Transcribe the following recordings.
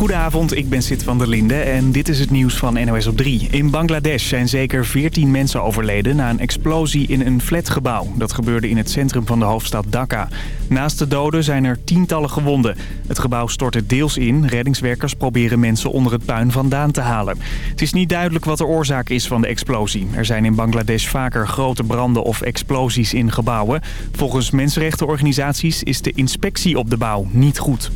Goedenavond, ik ben Sid van der Linde en dit is het nieuws van NOS op 3. In Bangladesh zijn zeker 14 mensen overleden na een explosie in een flatgebouw. Dat gebeurde in het centrum van de hoofdstad Dhaka. Naast de doden zijn er tientallen gewonden. Het gebouw stortte deels in. Reddingswerkers proberen mensen onder het puin vandaan te halen. Het is niet duidelijk wat de oorzaak is van de explosie. Er zijn in Bangladesh vaker grote branden of explosies in gebouwen. Volgens mensenrechtenorganisaties is de inspectie op de bouw niet goed.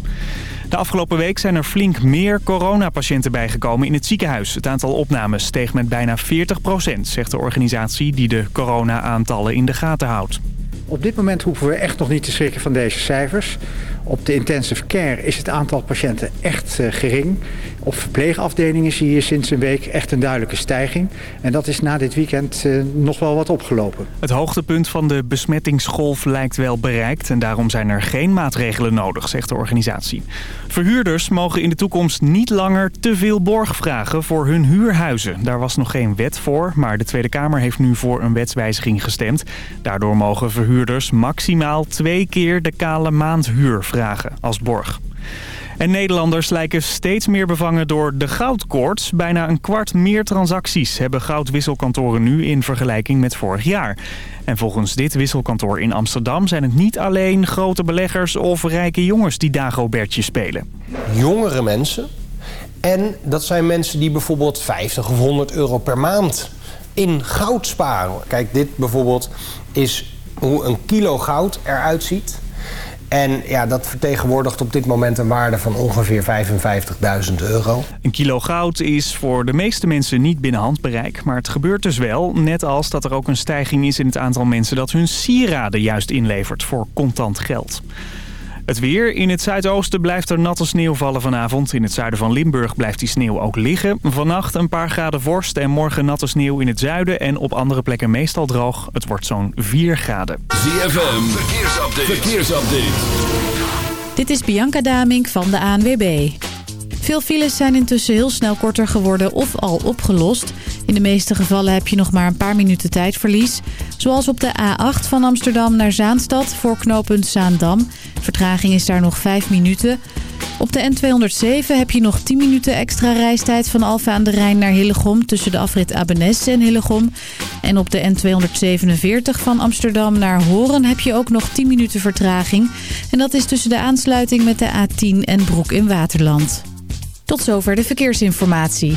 De afgelopen week zijn er flink meer coronapatiënten bijgekomen in het ziekenhuis. Het aantal opnames steeg met bijna 40% zegt de organisatie die de corona-aantallen in de gaten houdt. Op dit moment hoeven we echt nog niet te schrikken van deze cijfers. Op de intensive care is het aantal patiënten echt uh, gering. Op verpleegafdelingen zie je sinds een week echt een duidelijke stijging. En dat is na dit weekend uh, nog wel wat opgelopen. Het hoogtepunt van de besmettingsgolf lijkt wel bereikt... en daarom zijn er geen maatregelen nodig, zegt de organisatie. Verhuurders mogen in de toekomst niet langer te veel borg vragen voor hun huurhuizen. Daar was nog geen wet voor, maar de Tweede Kamer heeft nu voor een wetswijziging gestemd. Daardoor mogen verhuurders maximaal twee keer de kale maandhuur vragen als borg. En Nederlanders lijken steeds meer bevangen door de goudkoorts. Bijna een kwart meer transacties hebben goudwisselkantoren nu in vergelijking met vorig jaar. En volgens dit wisselkantoor in Amsterdam zijn het niet alleen grote beleggers of rijke jongens die Dagobertje spelen. Jongere mensen. En dat zijn mensen die bijvoorbeeld 50 of 100 euro per maand in goud sparen. Kijk, dit bijvoorbeeld is hoe een kilo goud eruit ziet. En ja, dat vertegenwoordigt op dit moment een waarde van ongeveer 55.000 euro. Een kilo goud is voor de meeste mensen niet binnen handbereik. Maar het gebeurt dus wel, net als dat er ook een stijging is in het aantal mensen... dat hun sieraden juist inlevert voor contant geld. Het weer. In het zuidoosten blijft er natte sneeuw vallen vanavond. In het zuiden van Limburg blijft die sneeuw ook liggen. Vannacht een paar graden vorst en morgen natte sneeuw in het zuiden... en op andere plekken meestal droog. Het wordt zo'n 4 graden. ZFM. Verkeersupdate. Verkeersupdate. Dit is Bianca Damink van de ANWB. Veel files zijn intussen heel snel korter geworden of al opgelost. In de meeste gevallen heb je nog maar een paar minuten tijdverlies. Zoals op de A8 van Amsterdam naar Zaanstad voor knooppunt Zaandam. Vertraging is daar nog 5 minuten. Op de N207 heb je nog 10 minuten extra reistijd van Alfa aan de Rijn naar Hillegom... tussen de afrit Abenes en Hillegom. En op de N247 van Amsterdam naar Horen heb je ook nog 10 minuten vertraging. En dat is tussen de aansluiting met de A10 en Broek in Waterland. Tot zover de verkeersinformatie.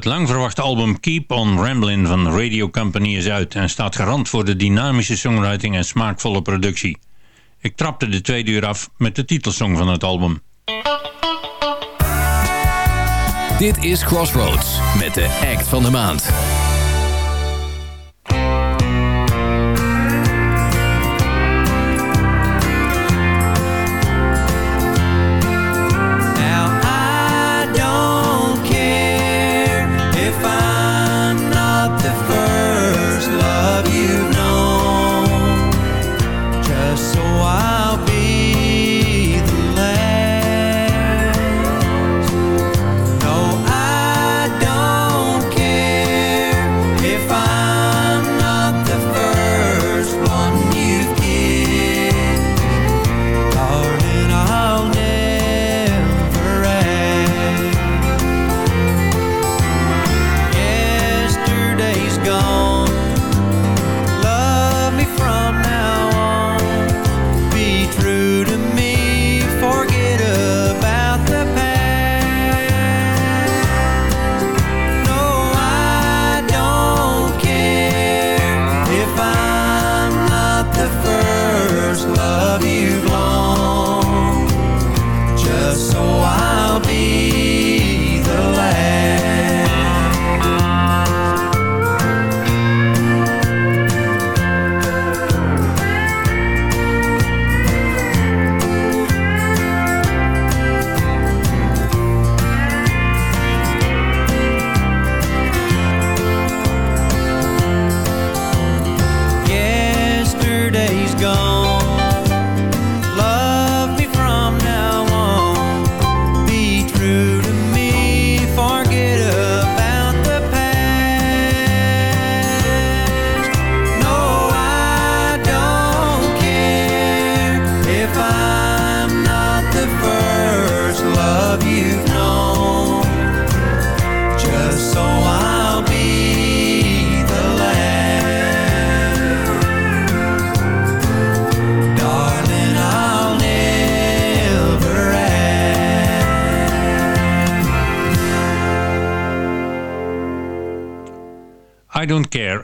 Het langverwachte album Keep on Ramblin' van Radio Company is uit en staat garant voor de dynamische songwriting en smaakvolle productie. Ik trapte de tweede uur af met de titelsong van het album. Dit is Crossroads met de act van de maand.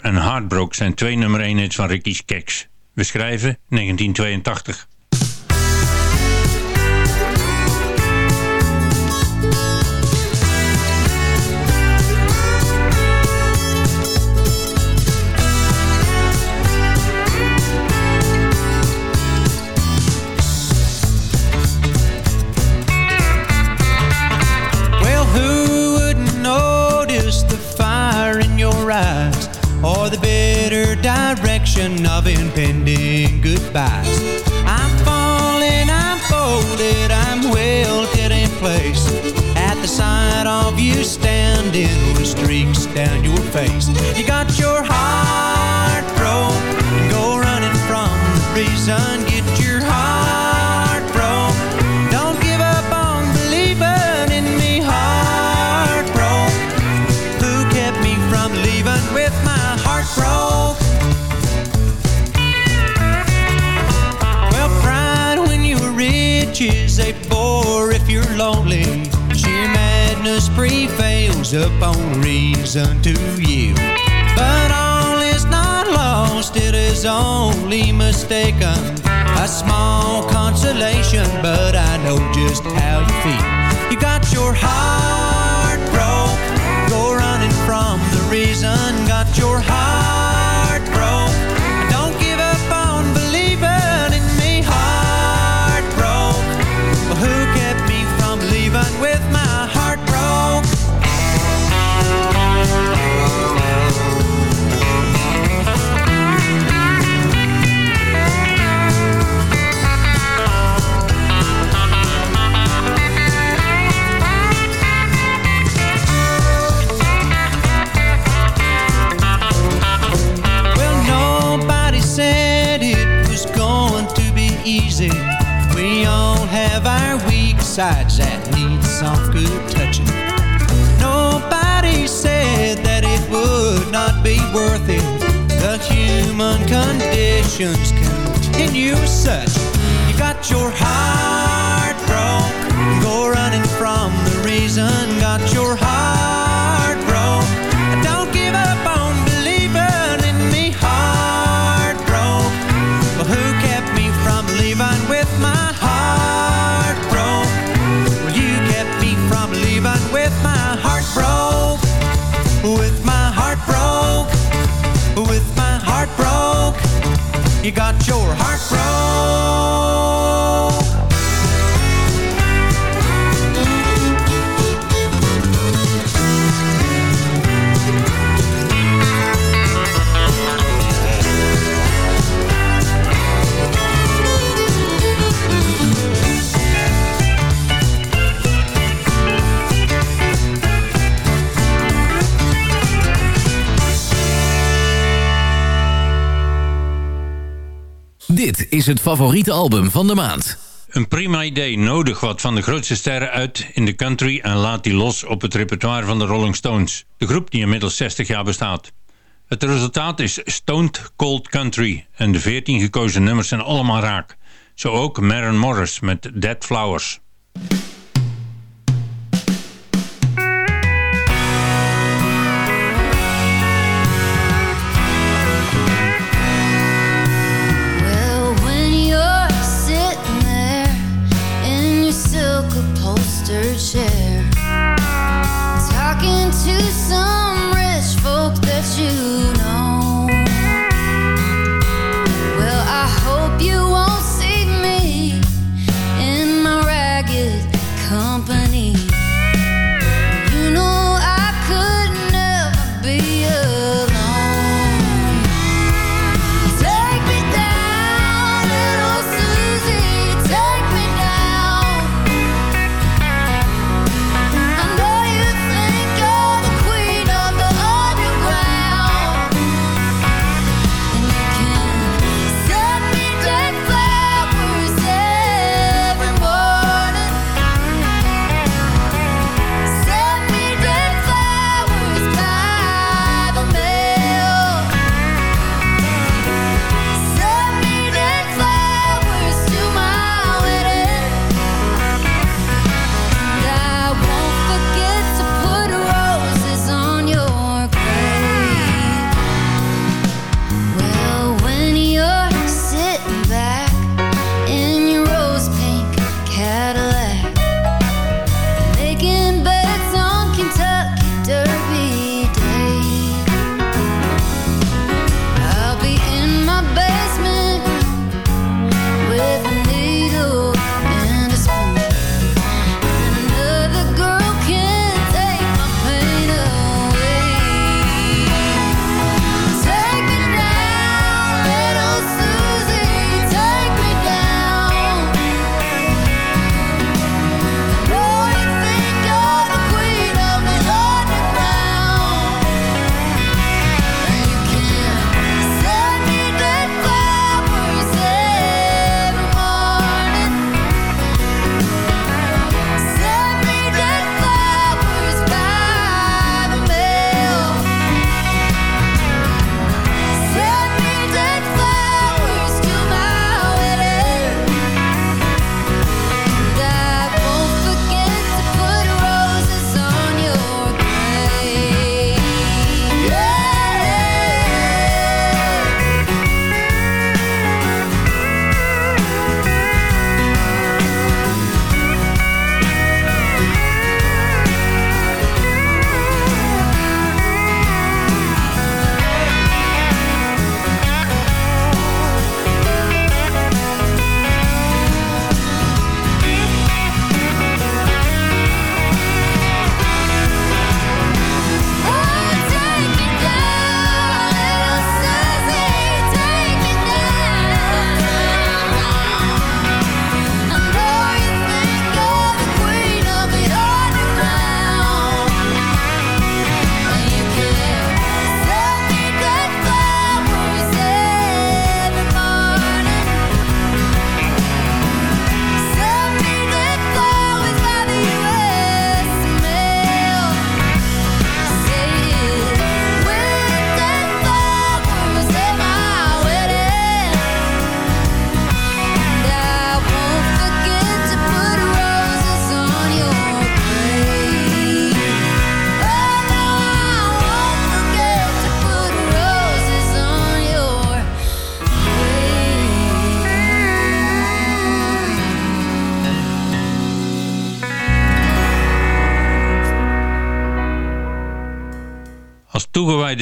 en Heartbroke zijn twee nummer 1 hits van Ricky's Keks. We schrijven 1982. faced. You got your heart broke, go running from the reason gives up on reason to you. But all is not lost, it is only mistaken. A small consolation, but I know just how you feel. You got your heart broke, go running from the reason. Got your heart sides that need some good touching. Nobody said that it would not be worth it. The human conditions continue such. You got your heart broke, go running from the reason. Got your heart You got your heart broke. Is het favoriete album van de maand. Een prima idee, nodig wat van de grootste sterren uit in de country en laat die los op het repertoire van de Rolling Stones. De groep die inmiddels 60 jaar bestaat. Het resultaat is Stoned Cold Country en de 14 gekozen nummers zijn allemaal raak. Zo ook Maren Morris met Dead Flowers.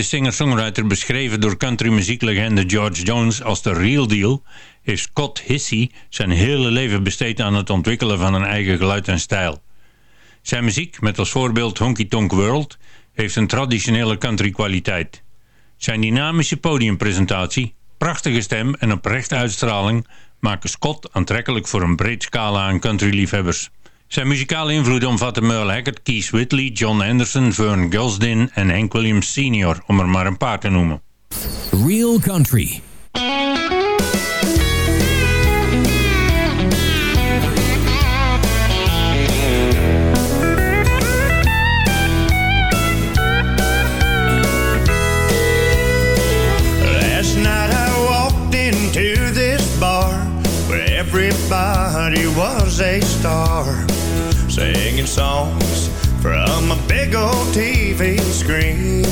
Singer-songwriter beschreven door countrymuzieklegende George Jones als de real deal, heeft Scott Hissey zijn hele leven besteed aan het ontwikkelen van een eigen geluid en stijl. Zijn muziek, met als voorbeeld Honky Tonk World, heeft een traditionele country kwaliteit. Zijn dynamische podiumpresentatie, prachtige stem en oprechte uitstraling maken Scott aantrekkelijk voor een breed scala aan countryliefhebbers. Zijn muzikale invloed omvatten Merle Haggard, Keith Whitley, John Anderson, Vern Gosdin en Hank Williams Sr., om er maar een paar te noemen. Real Country. Everybody was a star, singing songs from a big old TV screen.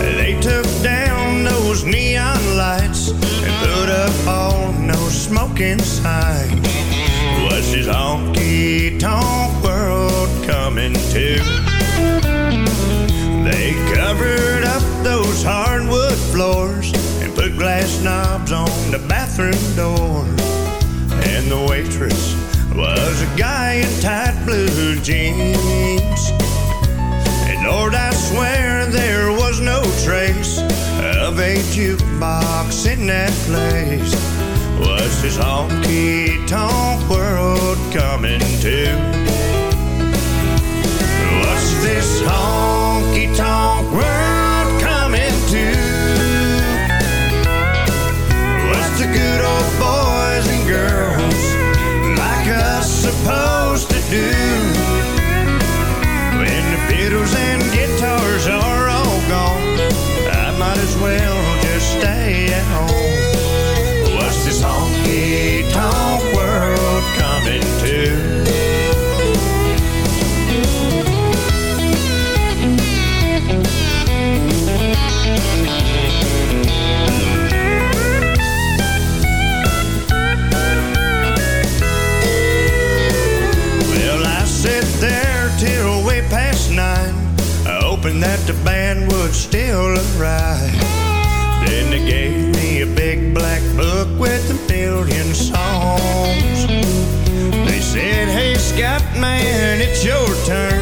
They took down those neon lights and put up all no smoking signs. What's this honky tonk world coming to? They covered up those hardwood floors and put glass knobs waitress was a guy in tight blue jeans. And Lord, I swear there was no trace of a jukebox in that place. What's this honky tonk world coming to? What's this honky tonk world coming to? What's the good old hoping that the band would still arrive. Then they gave me a big black book with a million songs. They said, Hey, Scott, man, it's your turn.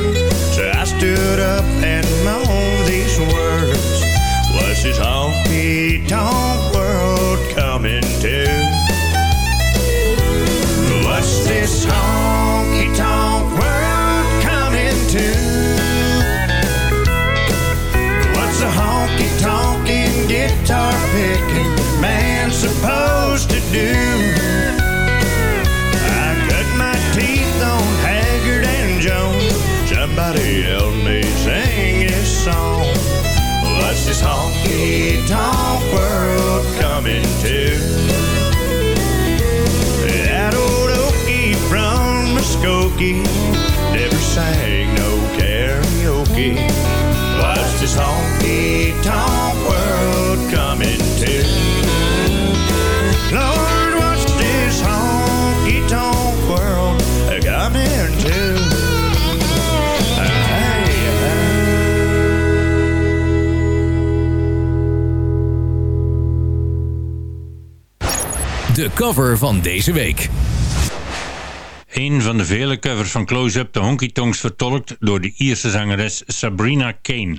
Cover van deze week. Een van de vele covers van Close-Up de Honky Tonks vertolkt door de Ierse zangeres Sabrina Kane.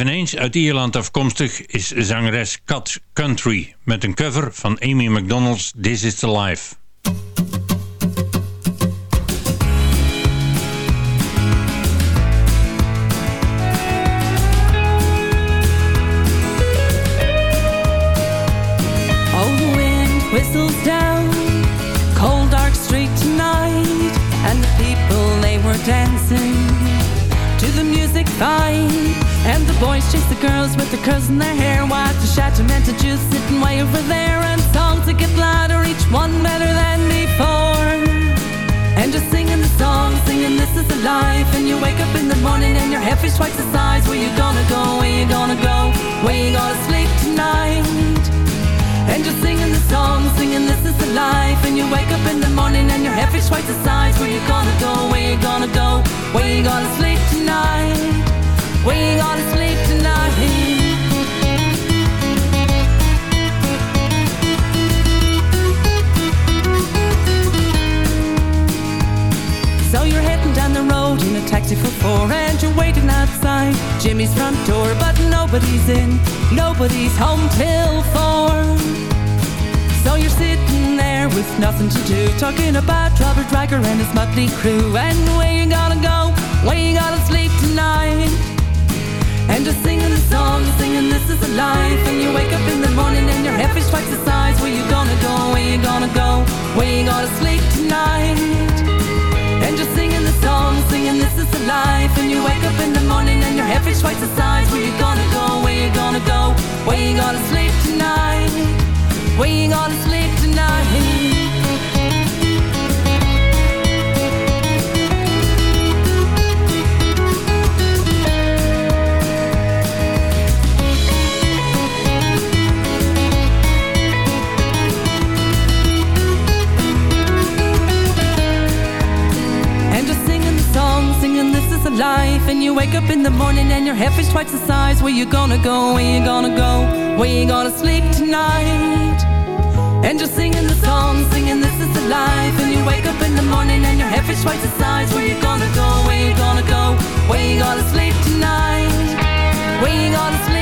Eens uit Ierland afkomstig is zangeres Cat Country... met een cover van Amy McDonald's This Is The Life. Jews sitting way over there, and songs that get louder, each one better than before. And just singing the song, singing this is the life. And you wake up in the morning and your head feels twice the size. Where you gonna go, where you gonna go, where you gonna sleep tonight? And just singing the song, singing this is the life. And you wake up in the morning and your head feels twice the size. Where you gonna go, where you gonna go, where you gonna sleep tonight? Where you gonna sleep tonight the road in a taxi for four And you're waiting outside. Jimmy's front door But nobody's in, nobody's home till four. So you're sitting there with nothing to do Talking about Robert Riker and his motley crew. And where you gonna go, where you gonna sleep tonight? And just singing the song, singing this is a life. And you wake up in the morning and your head feels twice the size. Where you gonna go, where you gonna go, where you gonna sleep tonight and just singing the song, singing this is the life. And you wake up in the morning and your head feels twice the size Where you gonna go, where you gonna go, where you gonna sleep tonight? Where you gonna sleep tonight head twice the size. Where you gonna go, where you gonna go, where you gonna sleep tonight? And you're singing the song, singing this is the life. And you wake up in the morning and your head twice the size. Where you gonna go, where you gonna go, where you gonna sleep tonight? Where you gonna sleep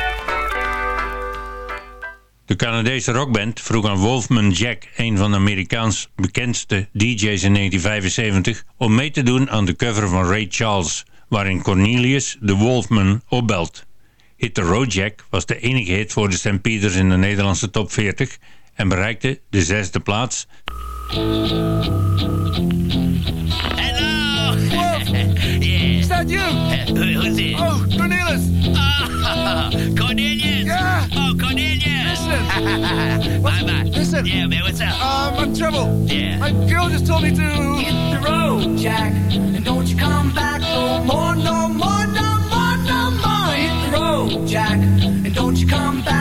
De Canadese rockband vroeg aan Wolfman Jack, een van de Amerikaans bekendste DJ's in 1975, om mee te doen aan de cover van Ray Charles, waarin Cornelius de Wolfman opbelt. Hit the Road Jack was de enige hit voor de Stampeders in de Nederlandse top 40 en bereikte de zesde plaats. yeah. Is that you? Who, who's it? Oh, Cornelius. Oh, Cornelius. Cornelius. Listen. Bye bye. Listen. Yeah, man, what's up? Um, I'm in trouble. Yeah. My girl just told me to Hit the road, Jack, and don't you come back no more, no more, no more, no more. Hit the road, Jack, and don't you come back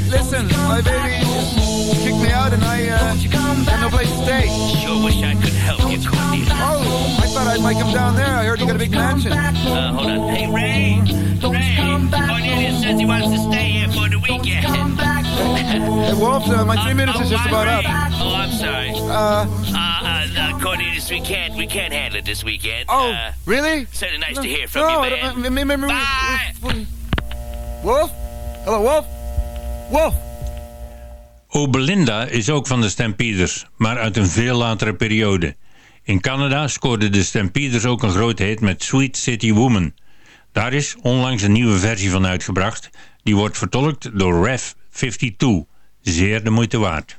what do you, uh, listen, my baby kicked me out and I uh, got no place to stay. Sure wish I could help you, Cornelius. Oh, I thought I might come down there. I heard you got a big mansion. Uh, hold on. Hey, Ray. Ray. Cornelius says he wants to stay here for the weekend. Hey, Wolf, uh, my three minutes is just about up. Oh, I'm sorry. Uh, Uh, uh, uh, Cornelius, we can't, we can't handle it this weekend. Oh, uh, really? Certainly nice to hear from no, you, I man. don't- uh, remember, Bye. Wolf? Hello, Wolf? Wolf? O Belinda is ook van de Stampeders, maar uit een veel latere periode. In Canada scoorden de Stampeders ook een grote hit met Sweet City Woman. Daar is onlangs een nieuwe versie van uitgebracht. Die wordt vertolkt door Rev 52. Zeer de moeite waard.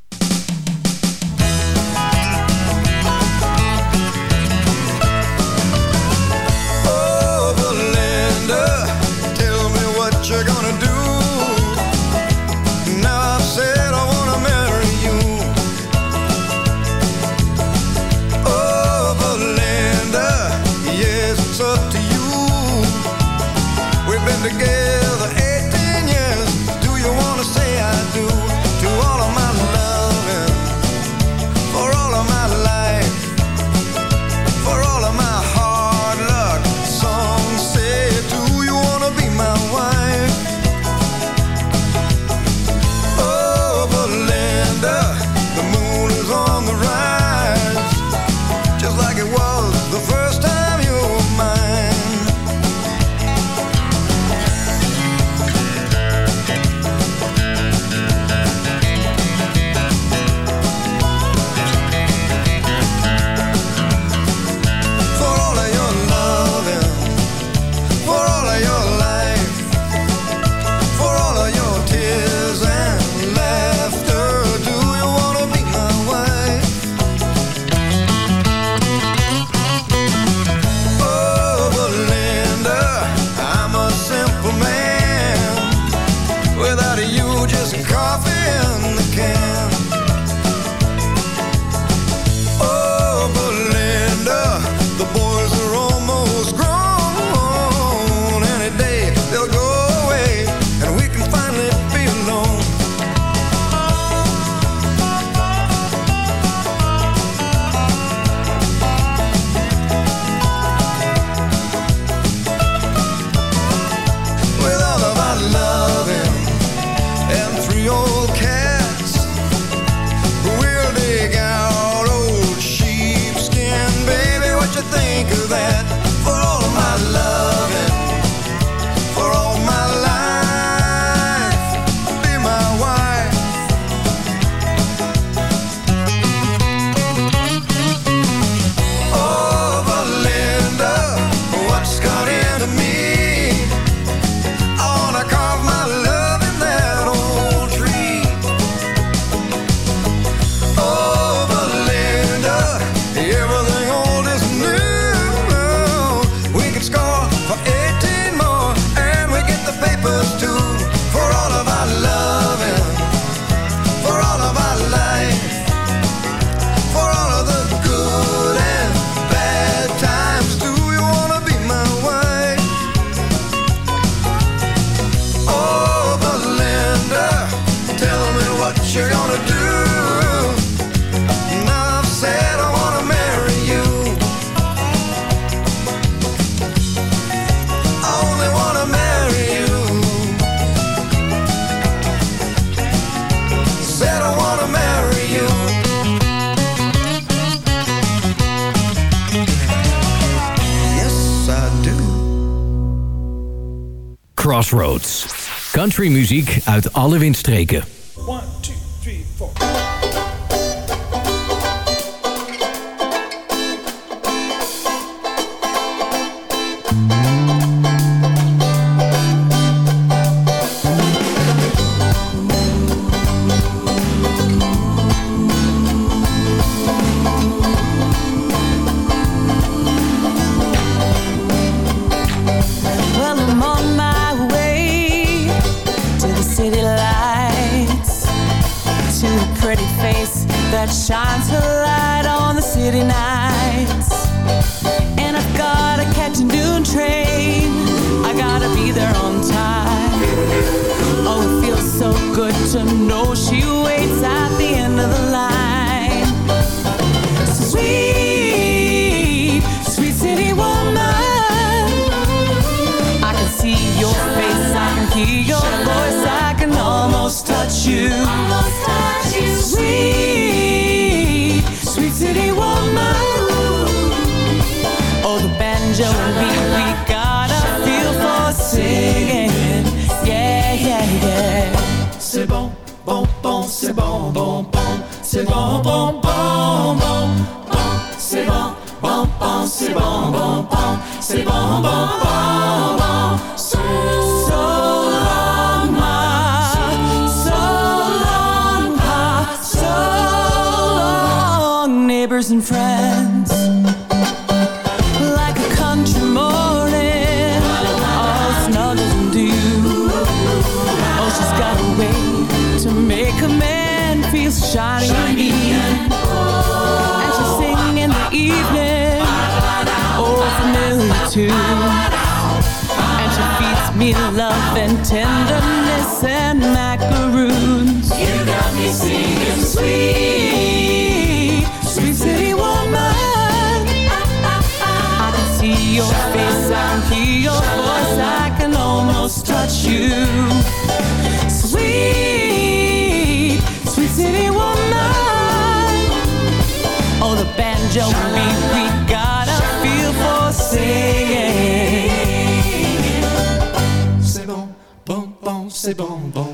Countrymuziek uit alle windstreken. bonbon, c'est bonbon, bonbon, so long, neighbors and friends. ses bonbons.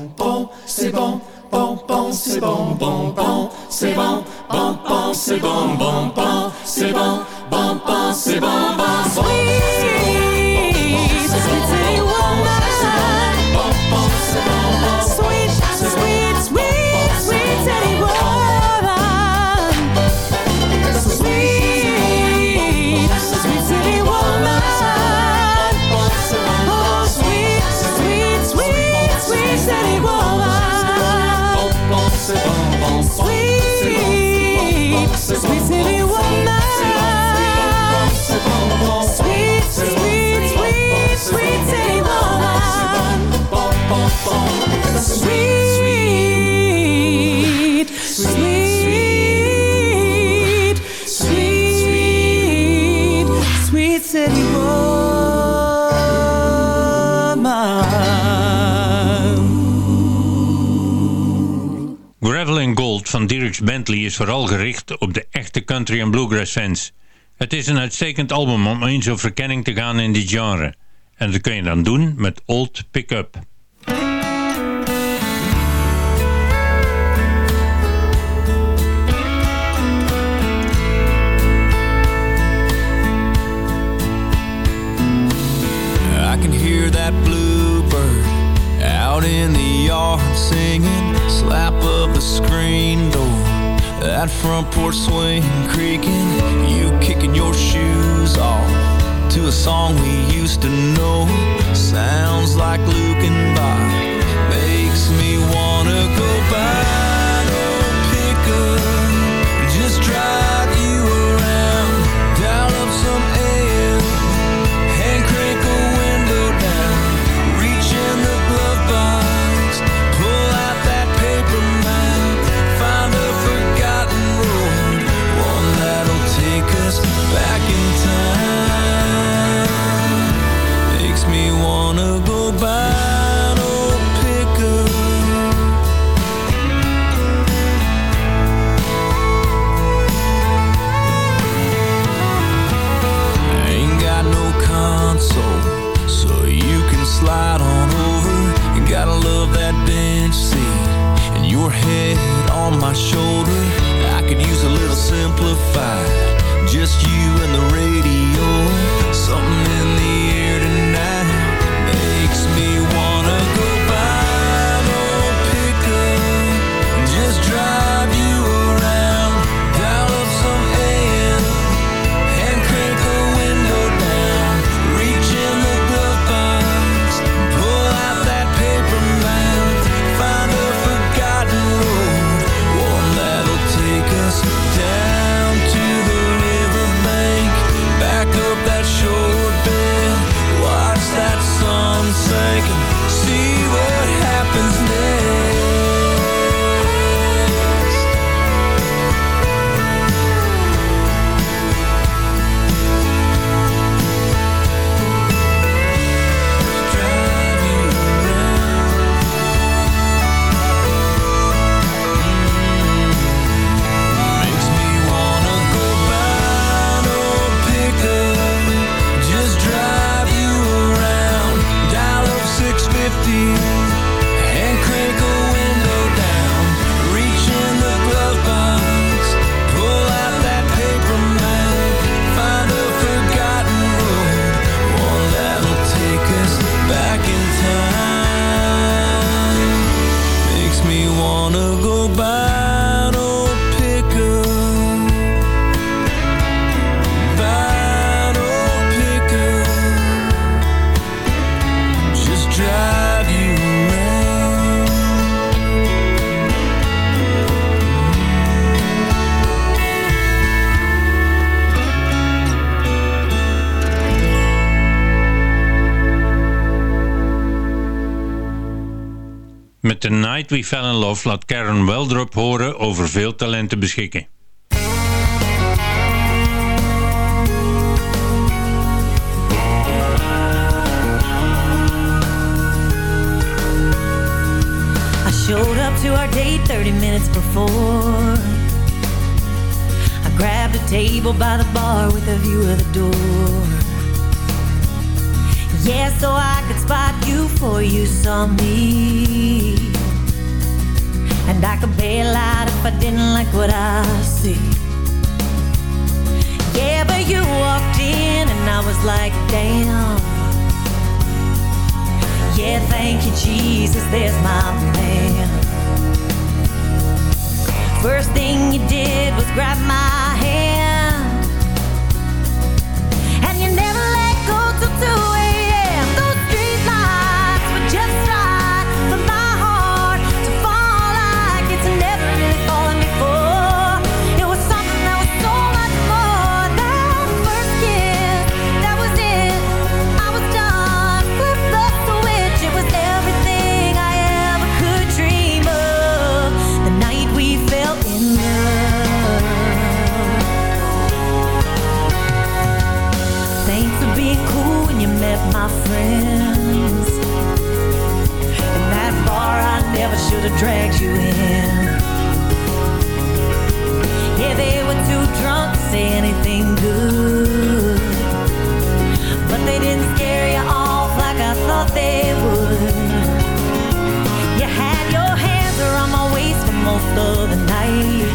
Bentley is vooral gericht op de echte country en bluegrass fans. Het is een uitstekend album om eens op verkenning te gaan in dit genre. En dat kun je dan doen met Old Pickup. I that bluebird out in the yard singing, slap of the screen door. That front porch swing creaking, you kicking your shoes off to a song we used to know. Sounds like Luke and simplified. Just you The Night We Fell in Love laat Karen Weldrop horen over veel talent te beschikken. I showed up to our date 30 minutes before. I grabbed a table by the bar with a view of the door. Yeah, so I could spot you before you saw me. And I could bail out if I didn't like what I see. Yeah, but you walked in and I was like, damn. Yeah, thank you, Jesus, there's my man. First thing you did was grab my hand. And you never let go till 2 a.m. never should dragged you in. Yeah, they were too drunk to say anything good. But they didn't scare you off like I thought they would. You had your hands around my waist for most of the night.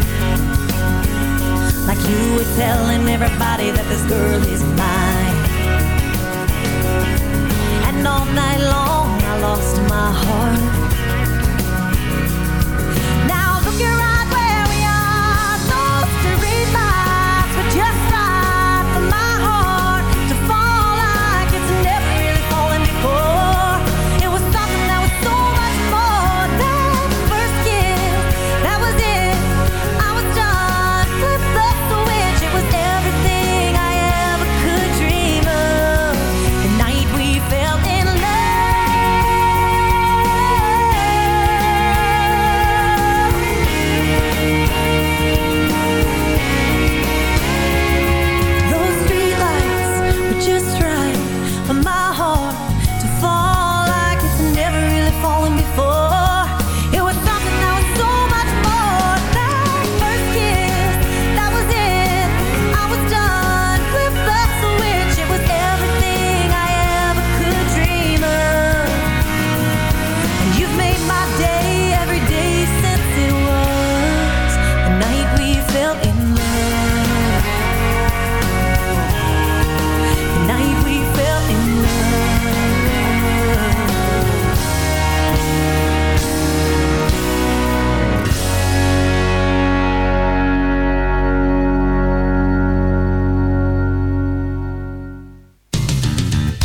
Like you were telling everybody that this girl is mine. And all night long I lost my heart.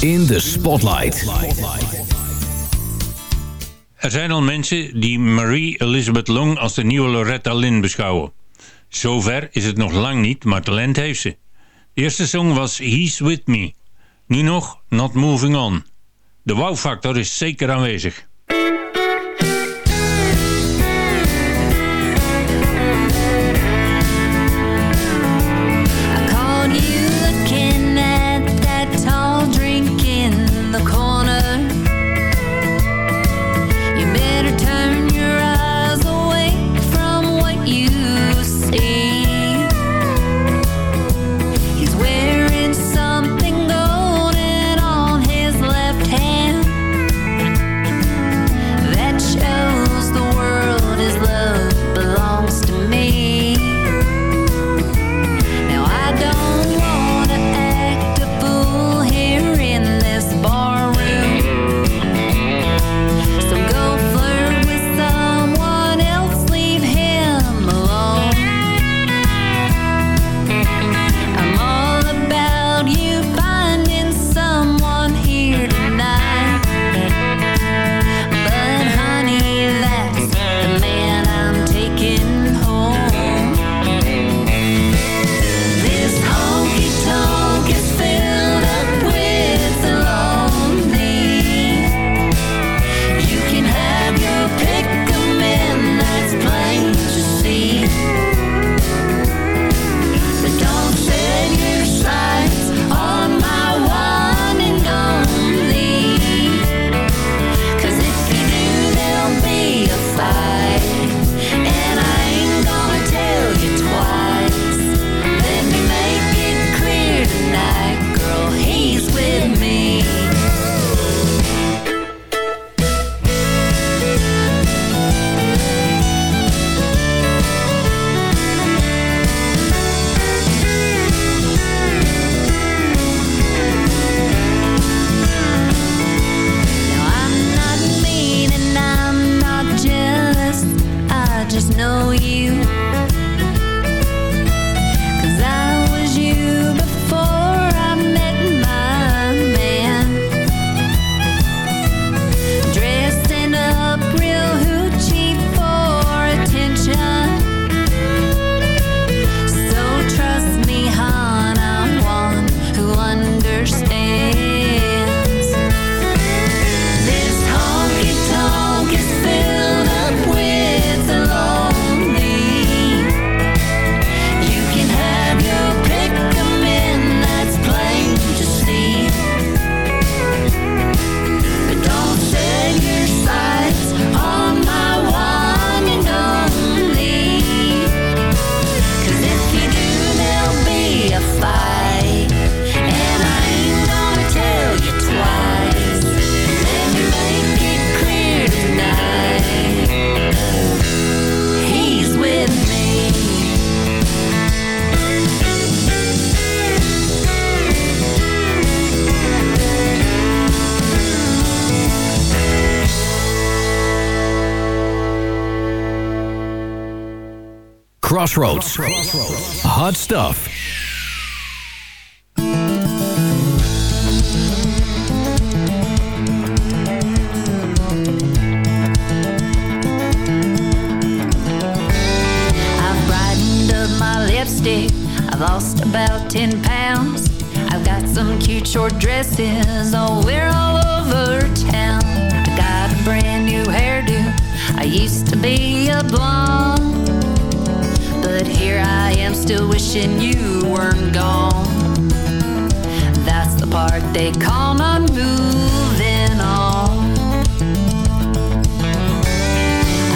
In de Spotlight. Er zijn al mensen die Marie Elizabeth Long als de nieuwe Loretta Lynn beschouwen. Zover is het nog lang niet, maar talent heeft ze. De eerste song was He's With Me. Nu nog Not Moving On. De wow-factor is zeker aanwezig. Crossroads. Hot stuff. I've brightened up my lipstick. I've lost about 10 pounds. I've got some cute short dresses oh, I'll wear all over town. I got a brand new hairdo. I used to be a blonde. Still wishing you weren't gone. That's the part they call not moving on.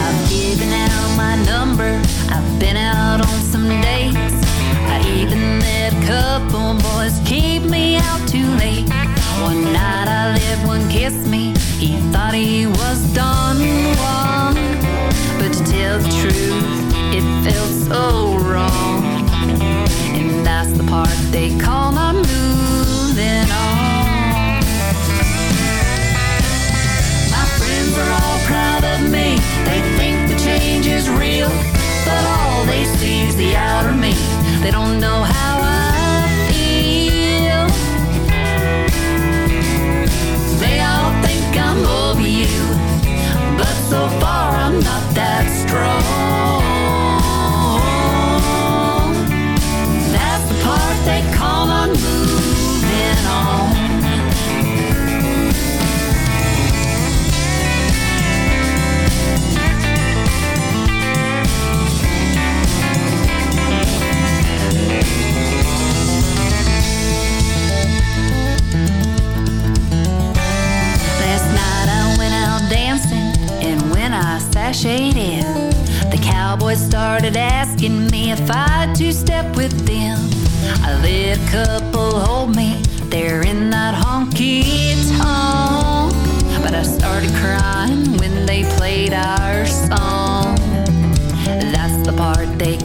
I've given out my number. I've been out on some dates. I even let a couple boys keep me out too late. One night I let one kiss me. He thought he was done one. But to tell the truth, it felt so they call not moving. My friends are all proud of me. They think the change is real. But all they see is the outer me. They don't know how I feel. They all think I'm over you. But so far I'm not that strong. Sashayed in, the cowboys started asking me if I'd two step with them. A couple hold me there in that honky tonk, but I started crying when they played our song. That's the part they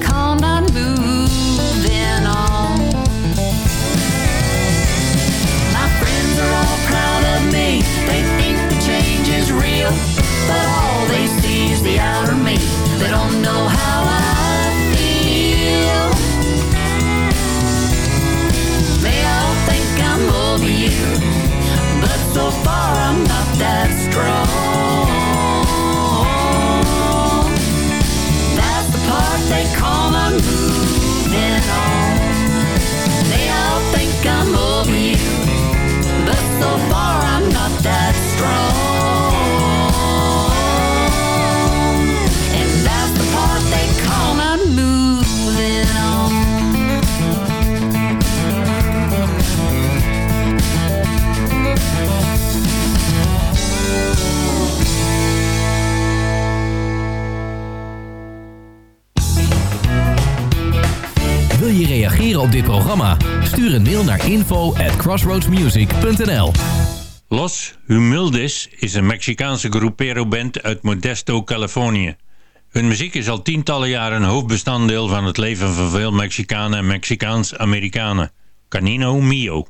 op dit programma? Stuur een mail naar info at crossroadsmusic.nl Los Humildes is een Mexicaanse groepero-band uit Modesto, Californië. Hun muziek is al tientallen jaren een hoofdbestanddeel van het leven van veel Mexicanen en Mexicaans-Amerikanen. Canino Mio.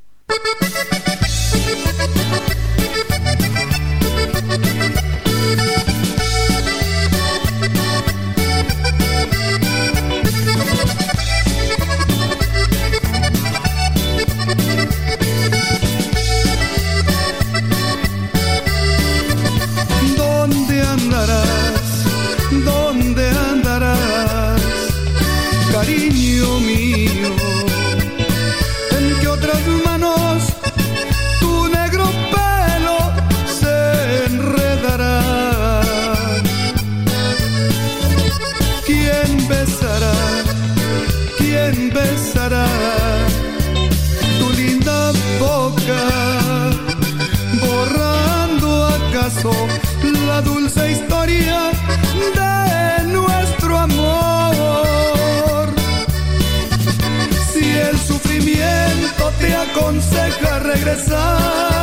expressar.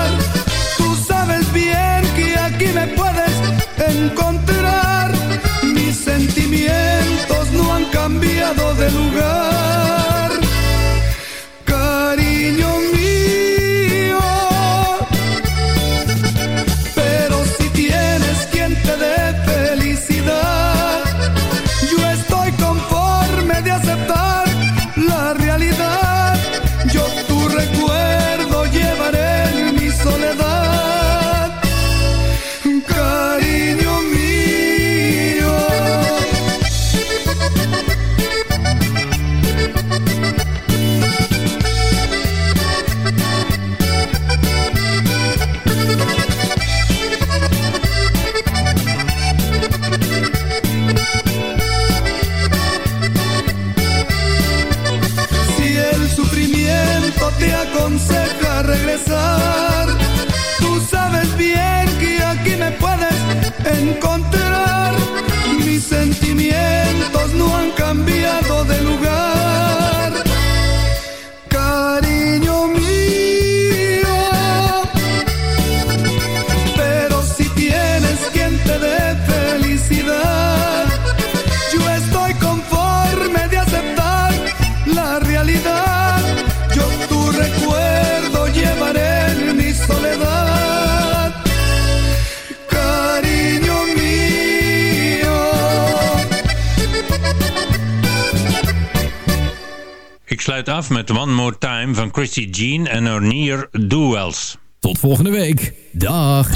afsluit af met One More Time van Chrissy Jean en Ornier Duels. Tot volgende week. Dag.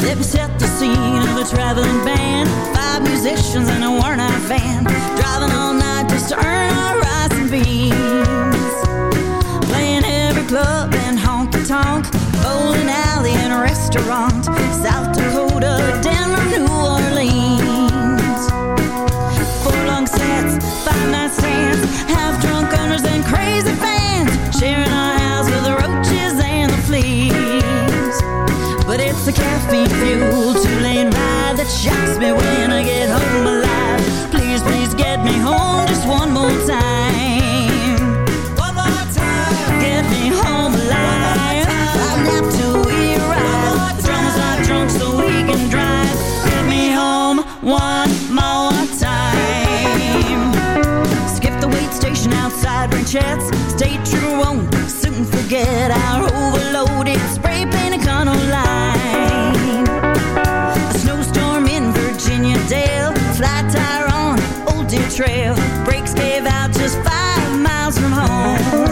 Let me set the scene of a traveling band Five musicians in a worn-out van Driving on be you trail. Breaks out just five miles from home.